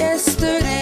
yesterday.